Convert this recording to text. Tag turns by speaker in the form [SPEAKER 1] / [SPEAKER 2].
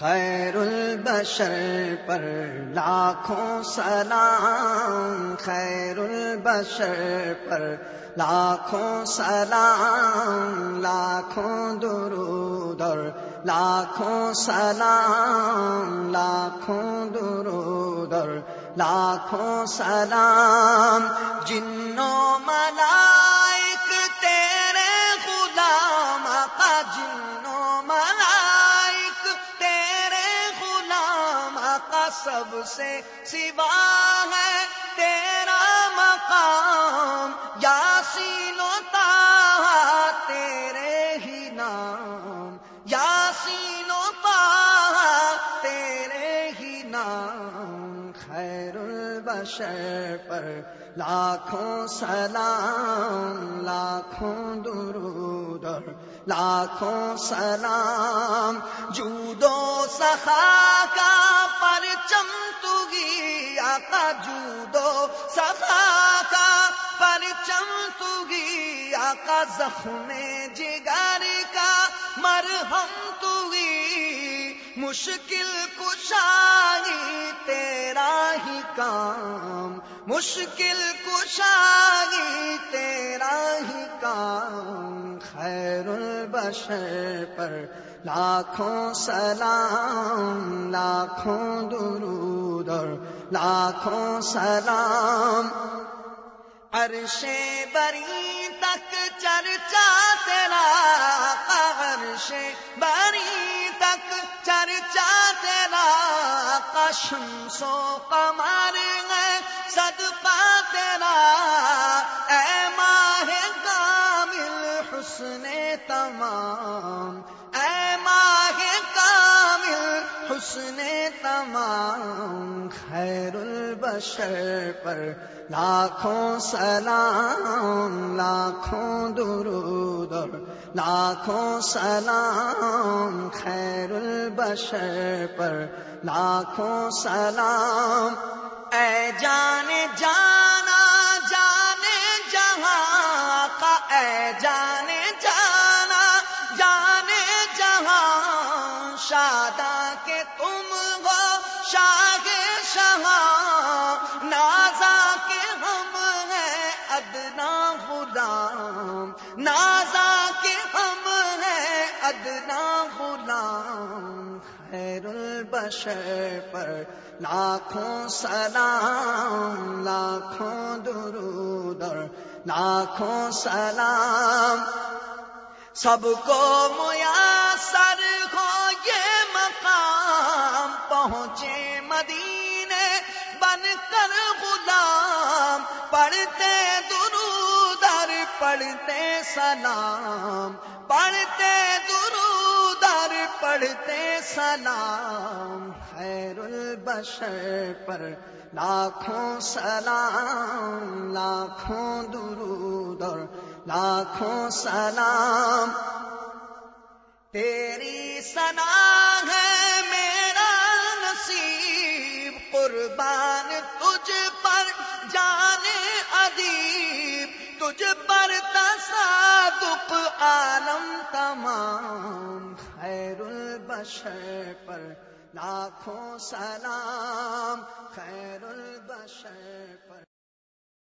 [SPEAKER 1] خیر البشر پر لاکھوں سلام خیر البشر پر لاکھوں سلام، لاکھوں درود اور لاکھوں سلام، لاکھوں درود اور لاکھوں سلام۔ جنوں سب سے سوا ہے تیرا مقام یا سینو تا تیرے ہی نام۔ یا سینو تا تیرے ہی نام۔ خیر البشر پر لاکھوں سلام، لاکھوں درود اور لاکھوں سلام۔ جودو سخا کا پرچم تگی آقا جودو سخا کا پرچم تگی آقا زخم جگر کا مرہم تگی مشکل کشائی تیرا ہی کام، مشکل کشائی تیرا ہی کام۔ خیر البشر پر لاکھوں سلام، لاکھوں درود اور لاکھوں سلام۔ عرش بری تک چرچا تیرا، عرش بری تک چرچا تیرا۔ کشم سو کمر تمام، اے ماہ کامل، حسن تمام خیر البشر پر لاکھوں سلام، لاکھوں درود اور لاکھوں سلام خیر البشر پر لاکھوں سلام۔ اے جان جانا جانے جہاں کا، اے جانے نازا کے ہم ہیں ادنا غلام خیر البشر پر لاکھوں سلام، لاکھوں درود اور لاکھوں سلام۔ سب کو میسر ہو یہ مقام، پہنچے مدینے بن کر غلام، پڑھتے درودر پڑھتے سلام، پڑھتے درودر پڑھتے سلام۔ خیر البشر پر لاکھوں سلام، لاکھوں درود اور لاکھوں سلام۔ تیری سنا ہے تجھ پر تصادق عالم تمام خیر البشر پر لاکھوں سلام خیر البشر پر